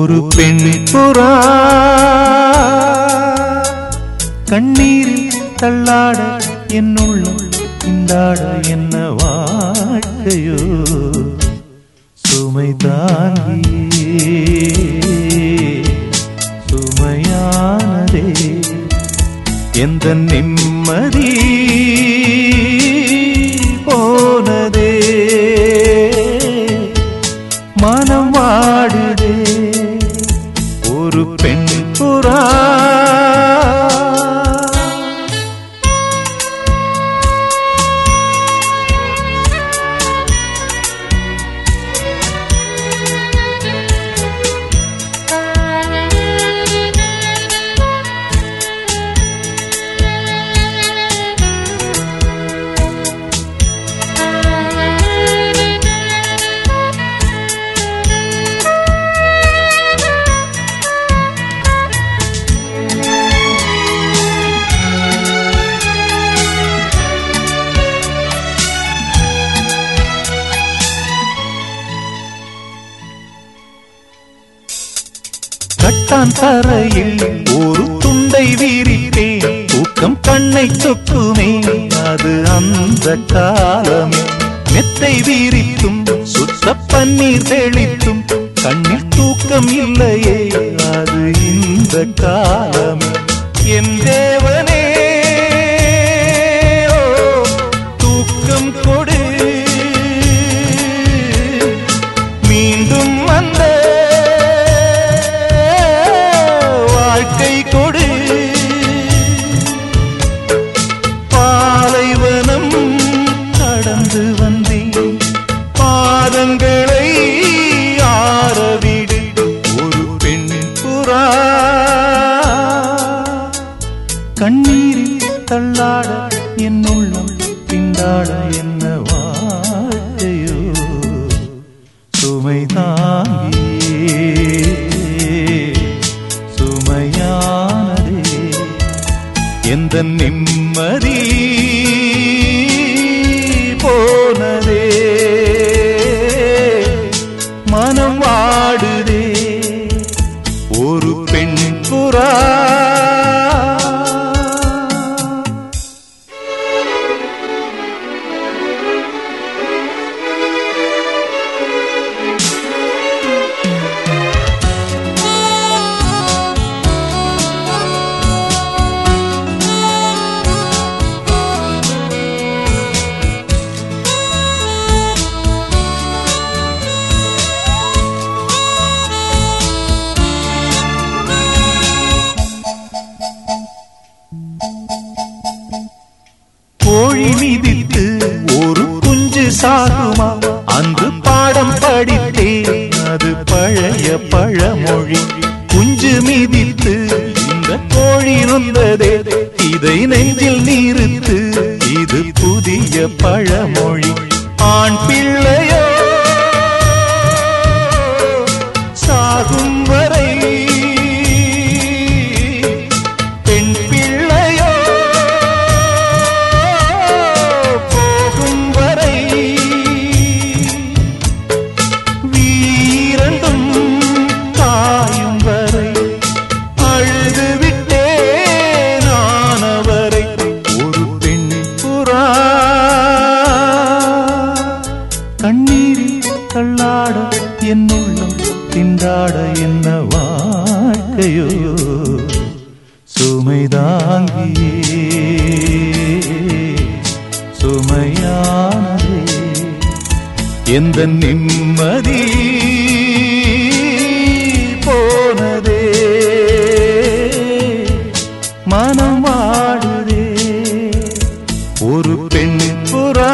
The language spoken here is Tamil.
ஒரு பெண் புறா. கண்ணீரில் தள்ளாட என்னுள்ளம் இந்தாட என்ன வாழ்க்கையோ? சுமை சுமையானதே. எந்த நிம்மதி போனதே? மனம் வாடுதே நான் தரையில் ஒரு துண்டை வீரிட்டேன் தூக்கம் கண்ணை சொக்குமே அது அந்த காலமே. மெத்தை வீரித்தும் சுத்த பன்னீர் தெளித்தும் கண்ணில் தூக்கம் இல்லையே அது இந்த காலமே. என் தேவனே தள்ளாட என் உள்ளம் திண்டாட என்ன வாழ்க்கையோ சுமை தாங்கியே சுமையானதே. எந்த நிம்மதி கோழி மிதித்து ஒரு குஞ்சு சாகுமா? அன்று பாடம் படித்தேன் அது பழைய பழமொழி. குஞ்சு மிதித்து இந்த கோழி நொந்ததே இதை நெஞ்சில் நீருத்து இது புதிய பழமொழி. ஆண் பிள்ளையோ என் உள்ளம் திண்டாட என்ன வாழ்க்கையோ? சுமைதாங்கியே சுமையானதே. எந்த நிம்மதி போனதே? மனம் வாடுதே ஒரு பெண் புறா